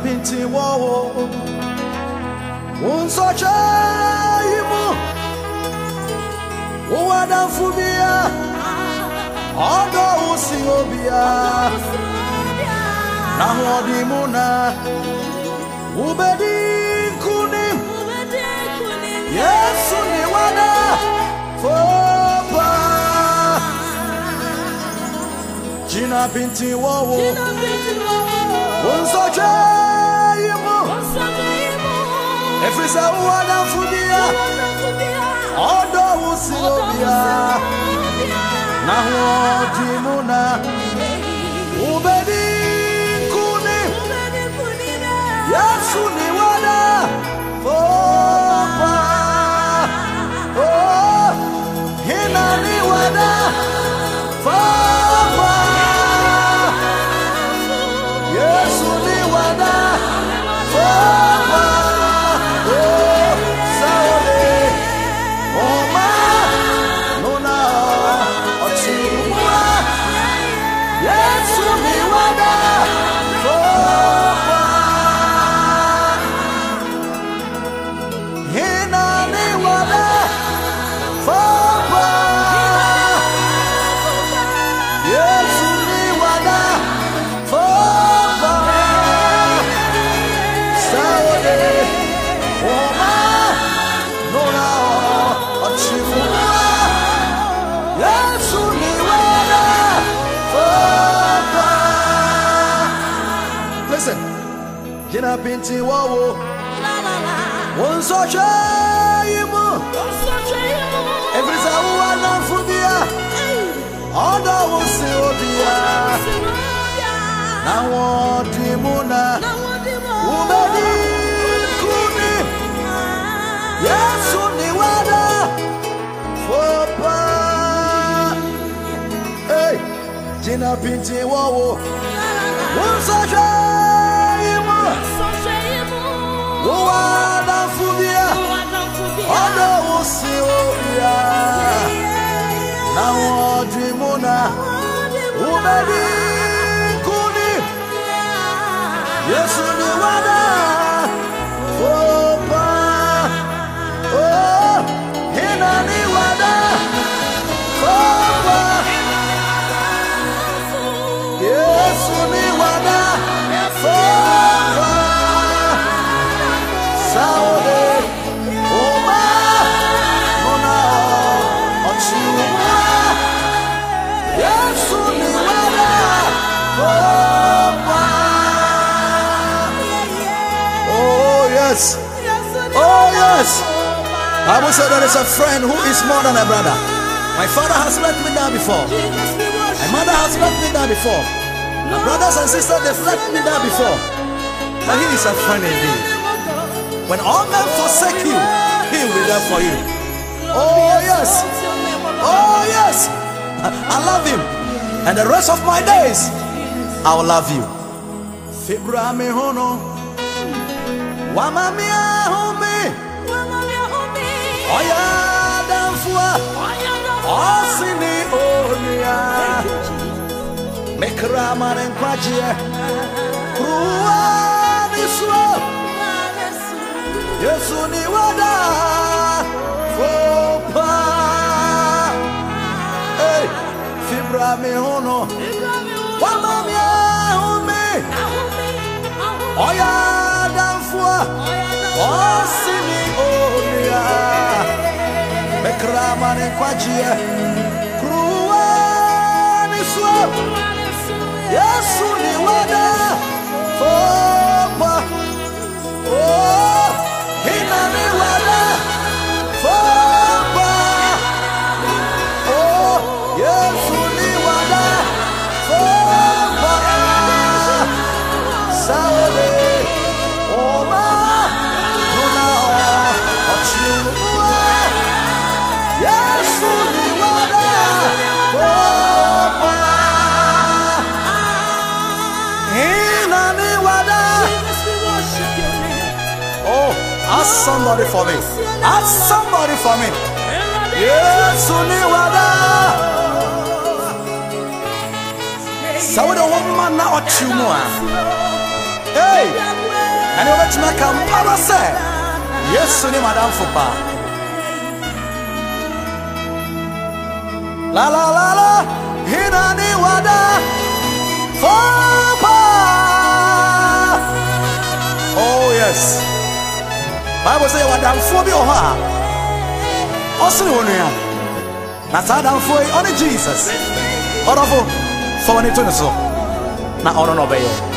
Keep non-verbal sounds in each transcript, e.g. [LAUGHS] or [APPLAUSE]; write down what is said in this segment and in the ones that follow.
gyina pinti wɔ wo nsɔkyɛ yi mu wowɔ adamfo bia ɔdɔ wo na hoɔden mu na wobɛdi nkonim yesu ne wada fopa gyina pinti wɔ Nsɔkyɛyimu efiri sɛ wɔdafo bia ɔdɔ wusi obia na wɔdi mu na. náà bí ti wọ́n wo. wọ́n sọ ṣe yìí mọ̀. ìfisàwọ́ wa náà fún bí a. ọ̀dọ̀ wo sí òbí a. làwọn dì mú náà. wọ́n bẹ ní kú ni. yẹ́sùn ni wọ́n dá. jìnnà bí ti wọ́n wo. wọ́n sọ ṣe. Uwadafubia Odo usi uya Na wadrimuna Umedi kuni. Yesu ni Bible said there is a friend who is more than a brother. My father has let me down before. My mother has let me down before. My brothers and sisters, they've let me down before. But he is a friend indeed. When all men forsake you, he will be there for you. Oh, yes. Oh, yes. I love him. And the rest of my days, I will love you. መክራማን እንኳች ሩዋን ይስዋ የሱኒ ወዳ ፎፓ ፊብራሚ ሆኖ ዋማሚያ ሁሜ ኦያ ዳንፉዋ ኦሲሚ ኦሚያ መክራማን እንኳች ሩዋን ይስዋ Eu sou meu somebody for me. Ask somebody for me. Yesu ni wada. Sɛ wode wo ma na ɔkye mu a ah. Hey! And you let me come power say. Yes, Sunny Madame Fupa. La la la la. Hinani wada. Fupa. Oh yes. Bible say wadamfo bi wɔ hɔ a ɔsene wɔ nua. Na saa adamfo yi ɔne jesus. Ɔdɔfo fa wɔne to ne so. Na ɔno na ɔbɛyɛ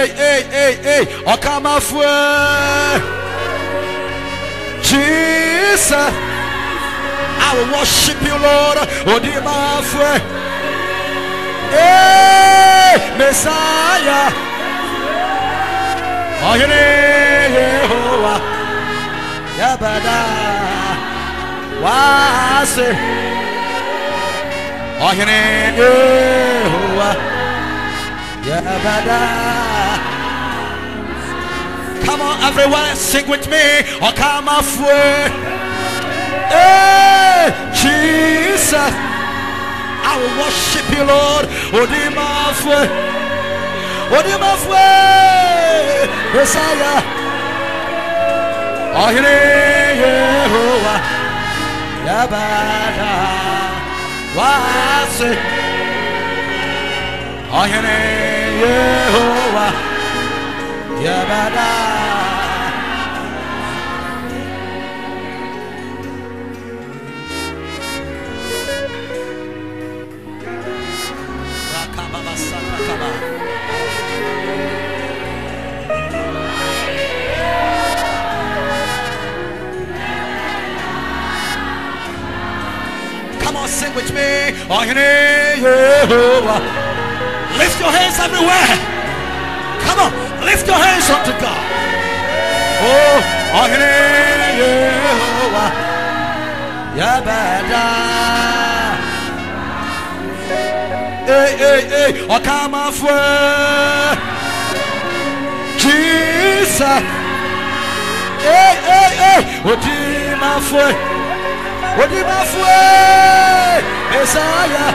Hey, hey, hey, hey, oh, Okamafwe. Jesus, I will worship you, Lord. Oh, Odimafwe. Hey, Messiah. Ohine Yehovah. Yabada. Wase. Ohine Yehovah. Yabada. Come on, everyone, sing with me. Oh, come off Hey, Jesus. I will worship you, Lord. Oh, Odimafwe. Oh, Odimafwe. Messiah. Oh, Yehovah. Yabada. Wase. Oh, Yehovah. Yabada. Come on, sing with me. Oh, Yehovah. Lift your hands everywhere. Lift your hands up to God. Oh, Agne Yehovah, Yabada. Hey, hey, hey, Okamafwe. Jesus. Hey, hey, hey, Odimafwe. Odimafwe. Messiah.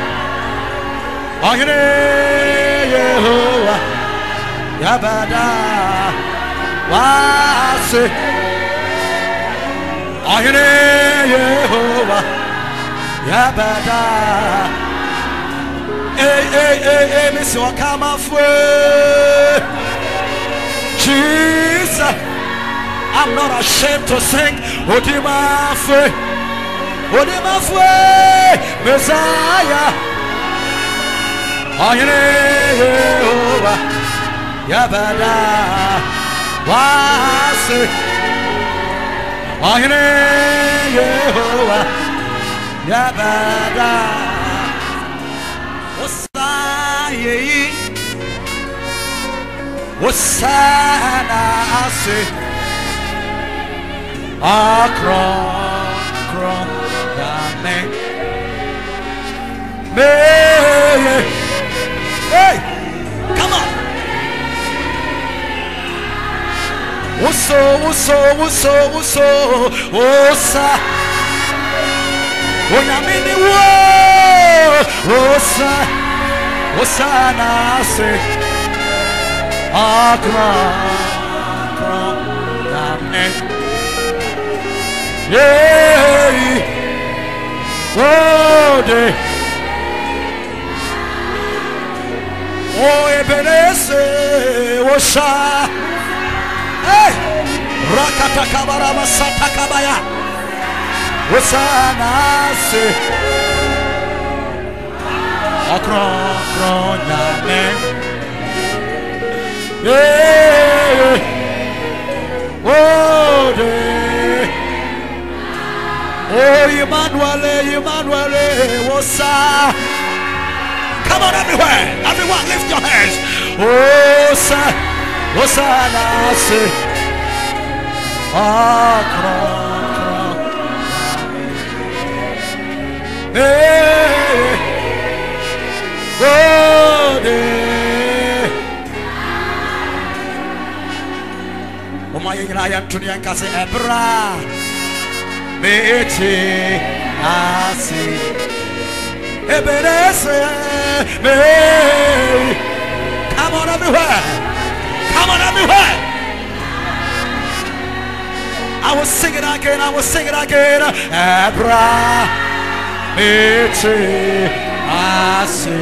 Agne Yehovah. Yabada. Wase. Ahine Yehovah Yabada. Hey, hey, hey, hey, Miss Wakama Fwe Jesus. I'm not ashamed to sing. Odima Fwe Odima Fwe Messiah. Ahine Yehovah Yabada Wase Ahine Yehovah. Yabada. Osaye. Osana Ase Akron Kron Yame. Me Uso, uso, uso, uso, osa. Onyamini wo, osa, osa nase. Akra, akra, damne. Yay, oh de. Oh, ebenese, osa. Hey! Rakatakabara masatakabaya osanase akronkron nyame Yeah. Oh, de- oh, Emmanuel, Emmanuel, what's up? Come on, everywhere, everyone, lift your hands. Oh, sa, oh, sa, na, se. Ah, kron, kron. Hey, oh, de- ɔma yɛ nyinaa yɛnto ne yɛnka sɛ ɛbra mete ase ebenese me come on everywhere come on everywhere I will sing it again I will sing it again ɛbra I ase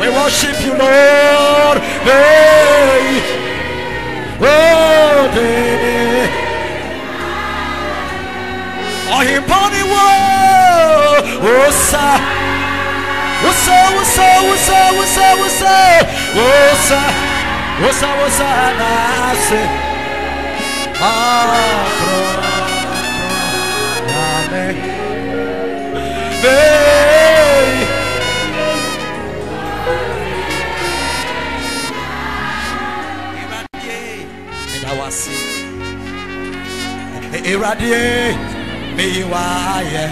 we worship you Lord hey Oh, day. Oh, he body wo. Osa. Osa, osa, osa, osa, osa. Osa. Ouça, ouça, nasce a própria Amém Vem Awasi Iradiye mi waye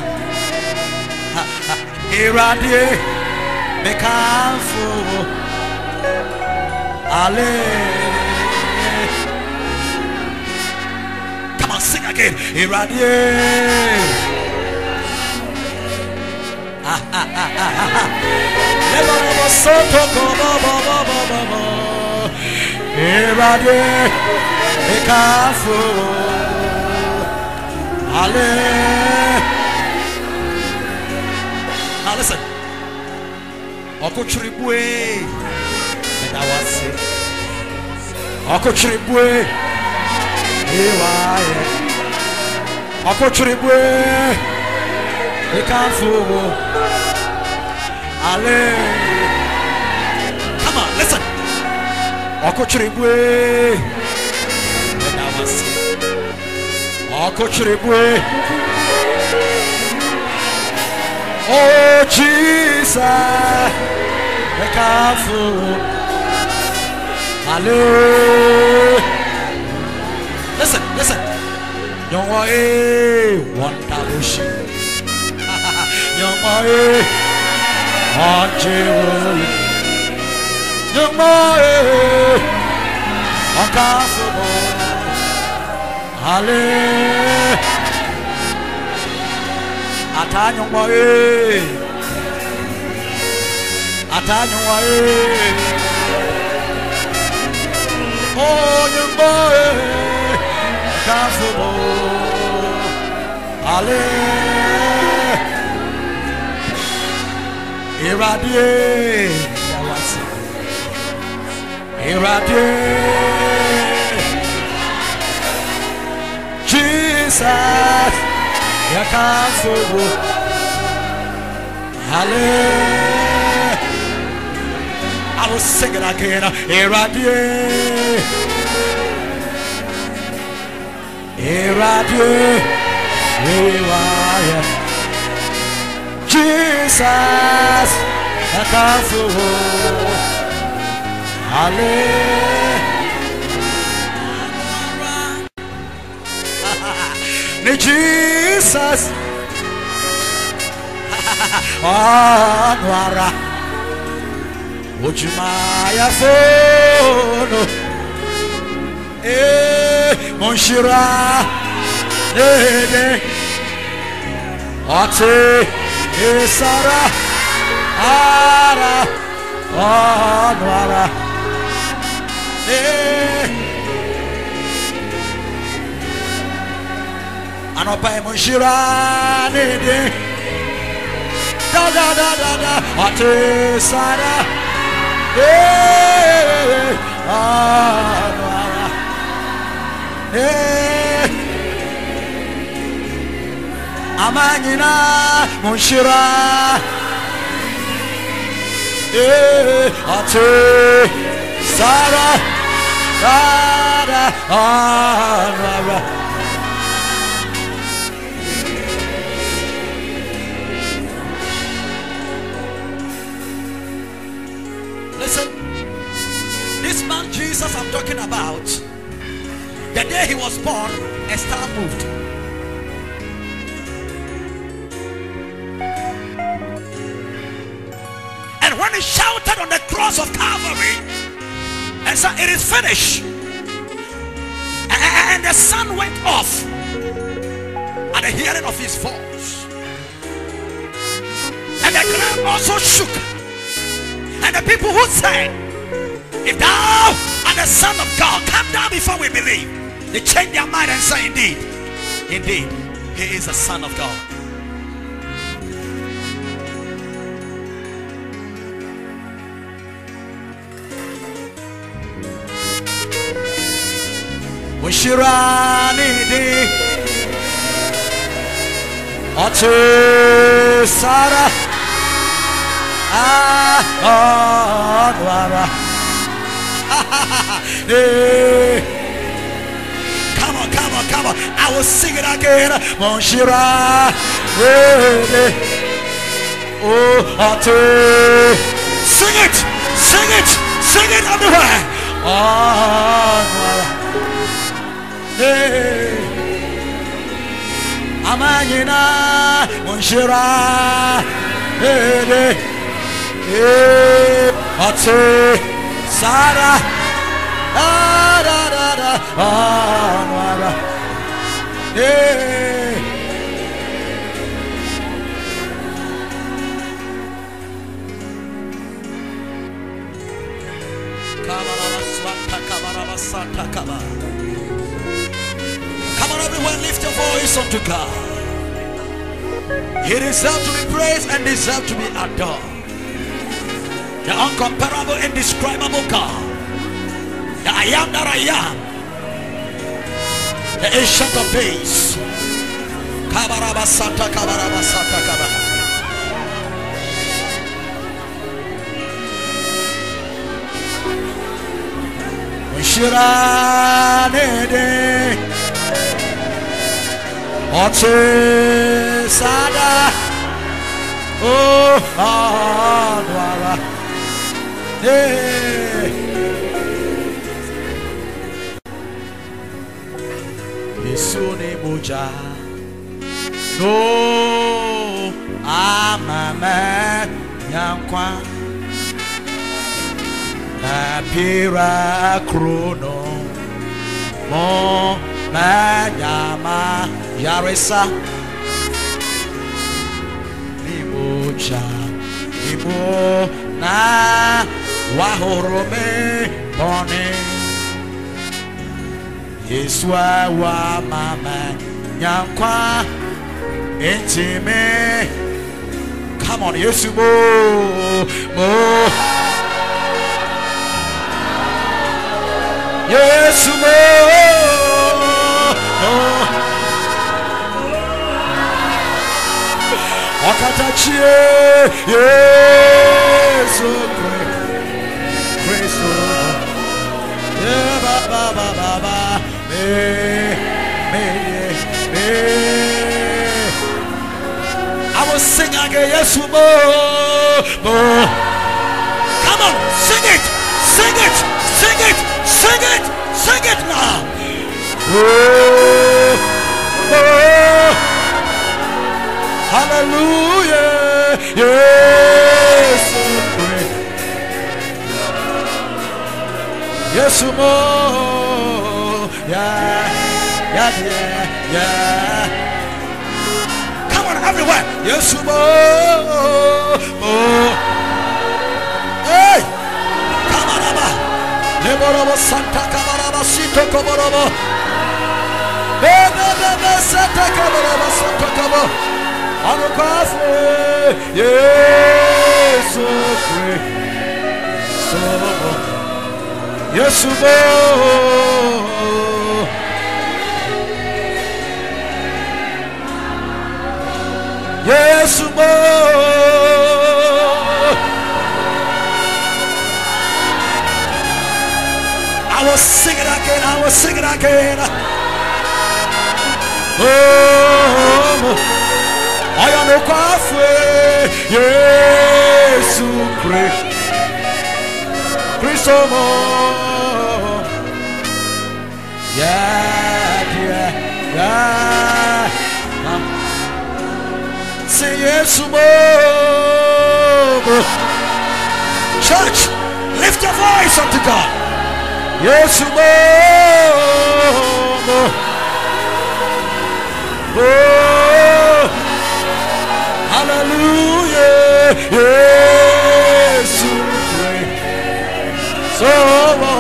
Iradiye mi kanfu Ale. Come on, sing again. Ah, ah, ah. Leborobo soto bo bo bo bo. Iradie, mekamfu. Ale. Now listen. Ọkụchiribue. Medawasi. Ọkụchiribue. Iwaye. Ọkụchiribue. Mekamfu. Ale. Come on, listen. Ọkụchiribue. Medawasi. Ọkụchiribue. Oh, Hallelujah. Listen, listen. Don't worry, one tabushi. Don't worry, jewel. Don't worry, careful. Hallelujah. Atanyongwa e. Atanyongwa e. Oh nyongwa e. Kafubo. Ale. Iradie. Yawasi. Iradie. Jesus. Yakafubo. Hallelujah. I will sing it again. Iradie. Iradie. Iwaye. Jesus. Yakafubo. Hallelujah. [LAUGHS] Ni Jesus. [LAUGHS] Oh, Anwara. Ojimaya fono. Eh, Monshira. Dede. Ate Isara Ara. Anwara Eh Anopa Emunshira Nede Da da da da da. Ate Sara Eh Anwara Eh amanyina munshira. Eh ate sara sara anara listen jesus i'm talking about the day he was born a star moved And when he shouted on the cross of Calvary and said, It is finished. And the sun went off at the hearing of his voice. And the ground also shook. And the people who said, If thou art the Son of God, come down before we believe. They change their mind and say, Indeed, indeed, he is the Son of God. Sara Ah Anwara Come on, come on, come on. I will sing it again. Monshira. Oh, Otu. Sing it, sing it, sing it everywhere. Anwara. Ah, hey. amanyina munshira ede e ate sara ah, da da da ah, da anwara e kabarabaswata kabarabasata Come on, everyone, lift your voice unto God. He deserves to be praised and deserves to be adored. The uncomparable, indescribable God. The I am that I am. The ancient of days. Kabarabasata, kabarabasata, kabara. Shiranede. Oche sada Oh Adwara Hey. Isuni muja No Amame Yankwa Apira Krono. Mo Manyama Yaresa. Limocha Limo Na Wahorome Bone Yeswa wa mama Nyankwa Intime Come on, Yesu mo Mo. Yesu mo Akatachie Yesu ba ba ba ba me me me I will sing again Yesu mo mo Come on, sing it, sing it, sing it, sing it, sing it now. Oh, oh, hallelujah. Yes, yes, more. Yeah, yeah, yeah, yeah. Come on, everywhere. Yes, more, oh. more. Hey, Kamaraba. Leborobo Santa Kamaraba Sito Komorobo. Bebe Santa Kamaraba Santa Kamo. Anukafe. Yes, Yes, more. Yes, more. I will sing it again. I will sing it again. Oh, I am no coffee. Yes, Cristo. Yeah, yeah, yeah. Say yes. Church, lift your voice unto God. Yes. Oh, hallelujah. Yes, so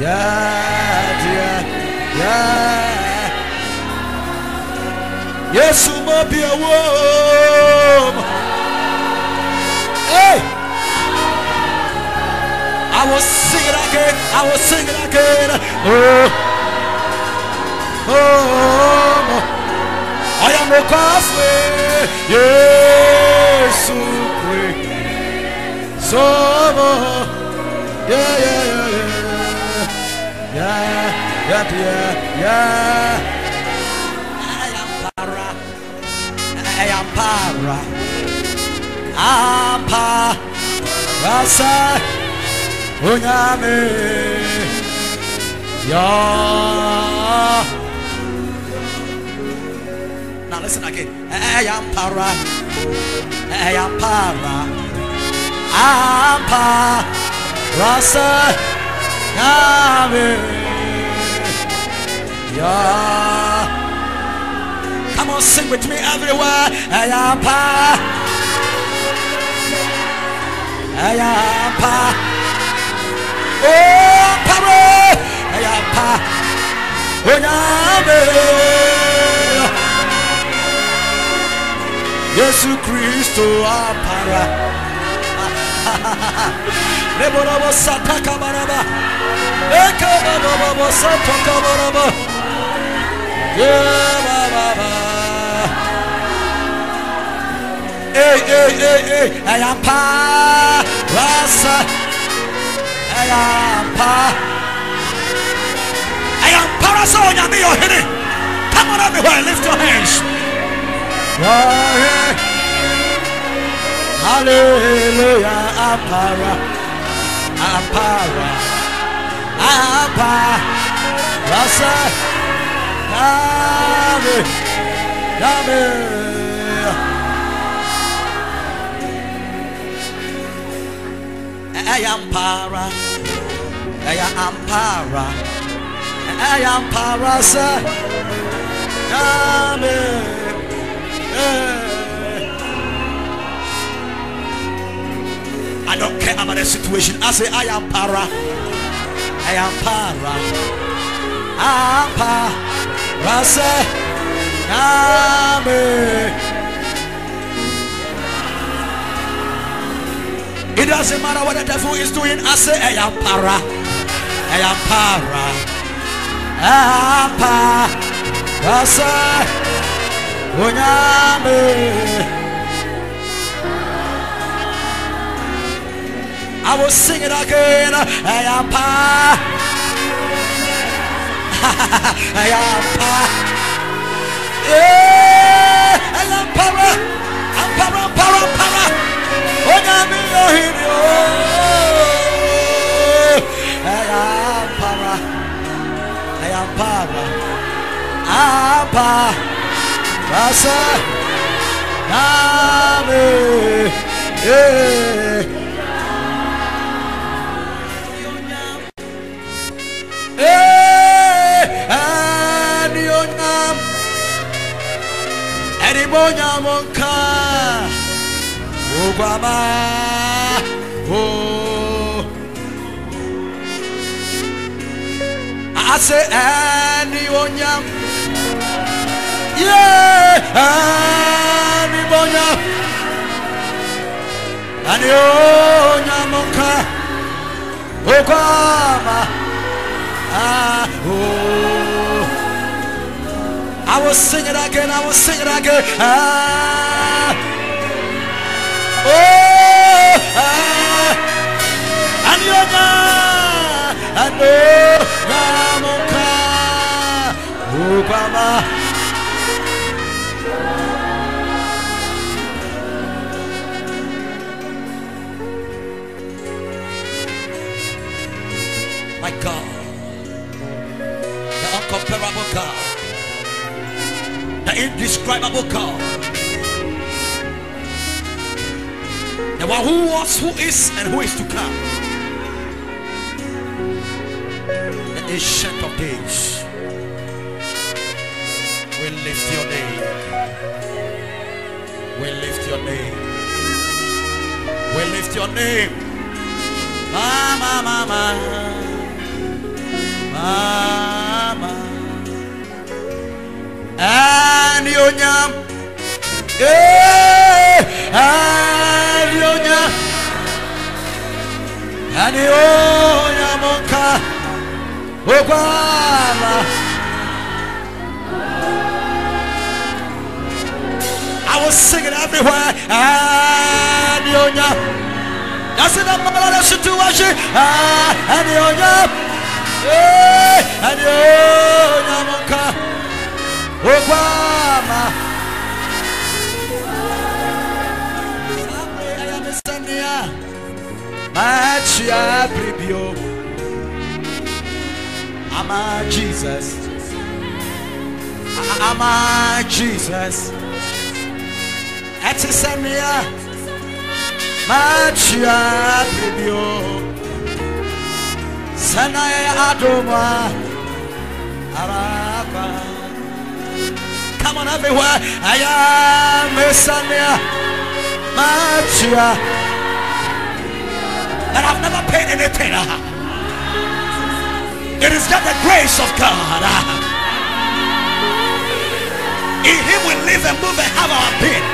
yeah, yeah, yeah. Yes, mo be a. Hey. I will sing it again. I will sing it again. Oh, oh, oh. I am no coffee. Yes, so yeah, yeah, yeah, yeah, yeah, yeah, yeah, yeah. I am para. I am para. I'm para. Rasa. Unyame. Yeah. Now listen again. I am para. I am para. I'm para. Rasa. Yame. Yeah. Come on, sing with me everywhere. Am para. Oh. I am para. Unyame. Yesu Kristo apara. Eka baba sataka baraba. Hey, hey, hey, hey. I am. I am. I am. Come on lift your hands. Hallelujah, Apara, Apara, Apa, Rasa, Yame, Yame. I am para, I am para, I am para, sir. Yame. I don't care about the situation. I say, I am para. I. I. Say, It doesn't matter what the devil is doing. I say, I am para. I am para. I am para. Say, I will sing it again. I am pa. I am pa. Yeah, I am para. I'm para, para, para. Onyame ohiri o. I am para. I am para. I am pa. Rasa. Name. Yeah. bonyamonka obama oh, oh. I say any bonyam. Yeah any bonyam. Any bonyamonka obama oh, ah oh. I will sing it again. I will sing it again. Ah. Oh. Ah. And you're not. I Anyonya. Anonyamoka. Okwama. My God, indescribable God, the one who was, who is, and who is to come, the ancient of days. We lift your name. We lift your name. We lift your name. Mama, mama, mama, nyam, and your nyamonka, Obama. I was singing everywhere, and your nyam. Yasi na mama na situ washi ah ani onya eh ani onya monka okwama Machia bribio Ama Jesus. Ama Jesus. Etisania Machia bribio Sanaya adoma. Araba. Come on everywhere. I am Messiah Machia And I've never paid anything. It is just the grace of God. In him we live and move and have our being.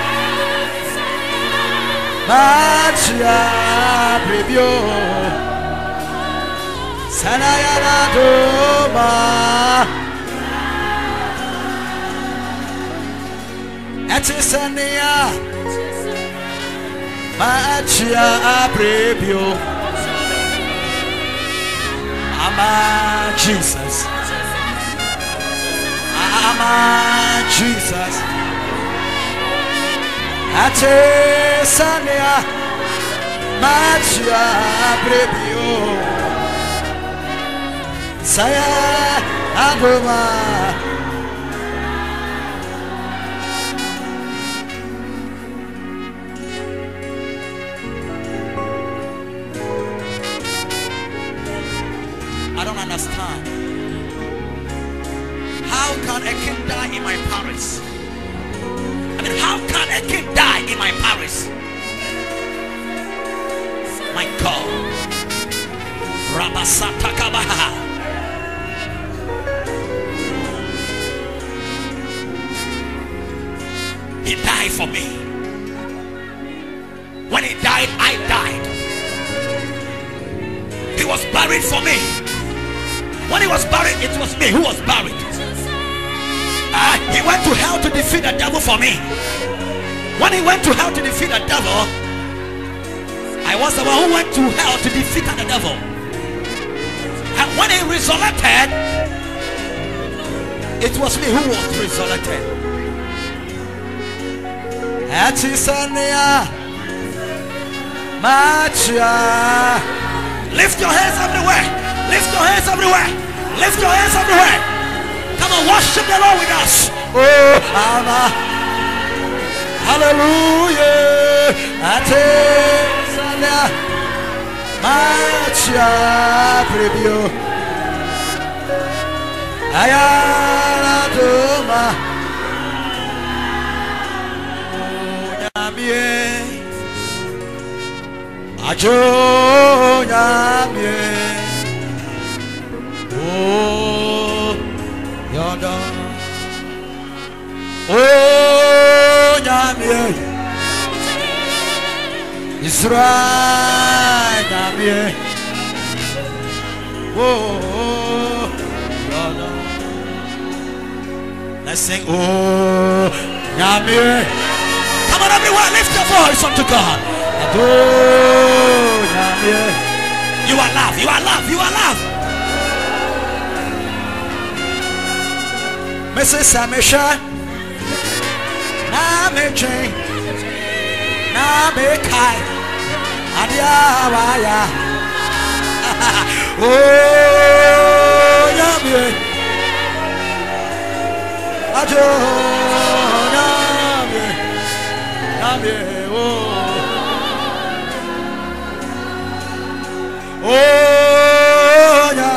Sanayana Doma. Etisania. Machia preview Ama Jesus. Ama Jesus. Atesania Machia Prebio Saya Agoma palace? I mean, how can a king die in my palace? My God. Rabasata Kabaha. He died for me. When he died, I died. He was buried for me. When he was buried, it was me who was buried. He went to hell to defeat the devil for me. When he went to hell to defeat the devil, I was the one who went to hell to defeat the devil. And when he resurrected, it was me who was resurrected. Lift your hands everywhere. Lift your hands everywhere. Lift your hands everywhere. Come on, worship the Lord with us. Oh, Ama. Hallelujah. Atisania Macha. Preview. Ayana Doma. Nyamie. ajo nyamie oh oh nyamie Israel nyamie oh yada let's sing oh nyamie come on everyone lift your voice unto God. Oh nyamie you are love you are love you are love Mrs. Samisha na me twen na me kai adia waya oh ya me ajo na oh oh ya